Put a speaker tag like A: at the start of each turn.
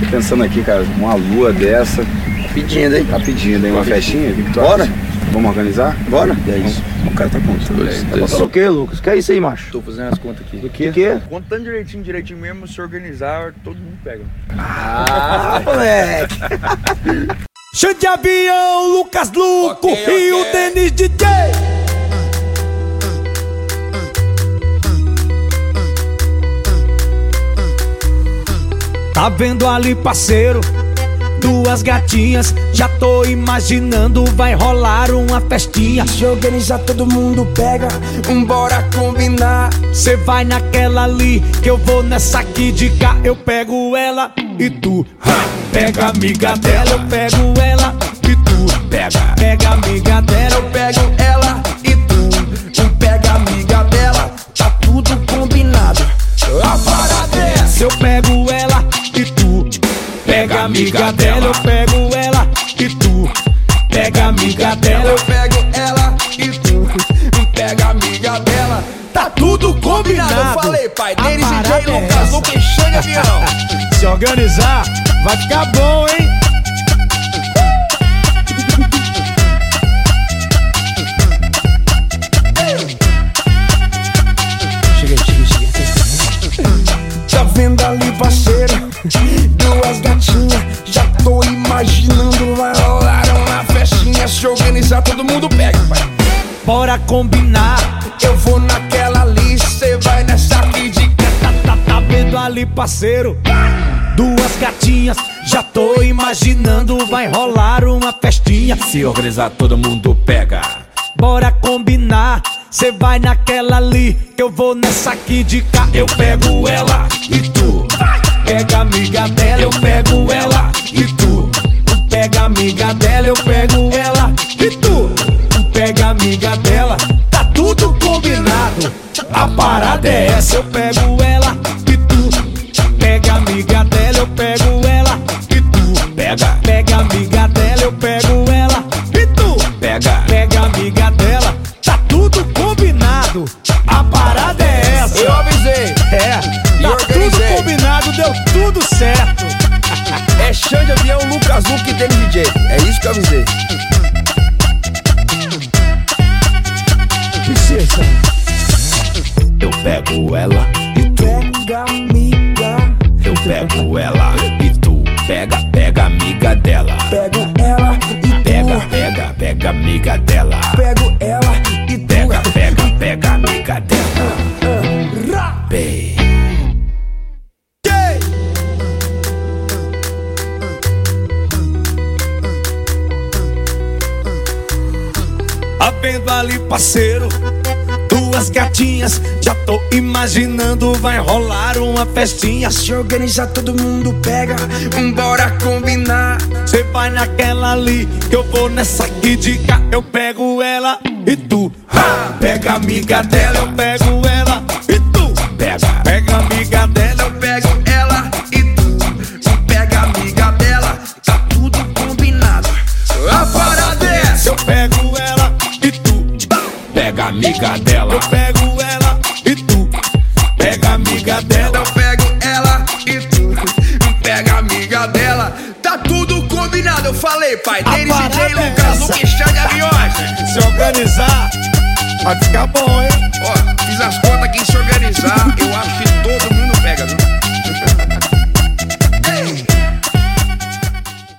A: Tô pensando aqui, cara, uma lua dessa.
B: Pedindo, hein?
A: Tá pedindo, hein? Uma festinha? Que que tu
B: Bora?
A: acha? Vamos organizar?
B: Bora?
A: E é isso. O cara tá contando. Tá
B: Tá o que, Lucas? Que é isso aí, macho?
C: Tô fazendo as contas aqui.
A: Do
B: O
A: que?
B: que?
C: Contando direitinho, direitinho mesmo, se organizar, todo mundo pega.
B: Ah, moleque.
D: Xande Avião, Lucas Luco
C: Ok,
D: e o Denis DJ. Tá vendo ali, parceiro? Duas gatinhas, já tô imaginando, vai rolar uma festinha.
E: Se organizar, todo mundo pega, bora combinar.
D: Cê vai naquela ali, que eu vou nessa aqui de cá. Eu pego ela e tu pega a amiga dela. Eu pego ela e tu pega, pega a amiga dela.
E: Eu pego ela pega amiga dela.
D: Eu pego ela e tu pega a amiga dela. Eu pego ela e tu, pega amiga dela.
E: Tá tudo combinado. Eu falei, pai. Denis DJ, Lucas
D: essa.
E: Luca e Xande Avião.
D: Se organizar, vai ficar bom, hein?
E: Tá vendo ali, parceiro? Duas gatinhas, imaginando. Vai rolar uma festinha. Se organizar, todo mundo pega, pai.
D: Bora combinar.
E: Eu vou naquela ali, cê vai nessa aqui de cá.
D: Tá, tá, tá vendo ali, parceiro? Duas gatinhas, já tô imaginando, vai rolar uma festinha.
F: Se organizar, todo mundo pega.
D: Bora combinar, cê vai naquela ali, que eu vou nessa aqui de cá. Eu pego ela e tu pega a amiga dela. Eu pego ela a parada é essa. Eu pego ela e tu pega a amiga dela. Eu pego ela e tu
F: Pega,
D: pega a amiga dela. Eu pego ela e tu
F: pega.
D: pega a amiga dela, tá tudo combinado. A parada é essa.
E: Eu avisei.
D: É, tá tudo combinado, deu tudo certo.
E: É Xande Avião, Lucas Luca e DJ. É isso que eu avisei.
F: Pego ela e tu,
E: Pega amiga,
F: eu pego ela e tu. Pega, pega amiga dela.
E: pego ela e
F: Pega,
E: tu.
F: pega, pega amiga dela.
E: Pego ela e tu.
F: Pega, pega, pega amiga dela. Bem.
D: Tá vendo ali, parceiro? Duas gatinhas, já tô imaginando, vai rolar uma festinha.
E: Se organizar, todo mundo pega, bora combinar.
D: Cê vai naquela ali, que eu vou nessa aqui de cá. Eu pego ela e tu ha, pega a amiga dela. Eu pego ela e tu
F: Pega,
D: pega a amiga dela.
E: Eu pego ela e tu, pega a amiga dela. Tá tudo combinado. A parada é essa.
D: Eu pego ela e tu
F: pega amiga
E: combinado. Eu falei, pai. Denis DJ,
D: parada é
E: Lucas
D: essa.
E: Luca e Xande Aviões.
D: Se organizar, vai ficar bom, hein?
E: Ó, fiz as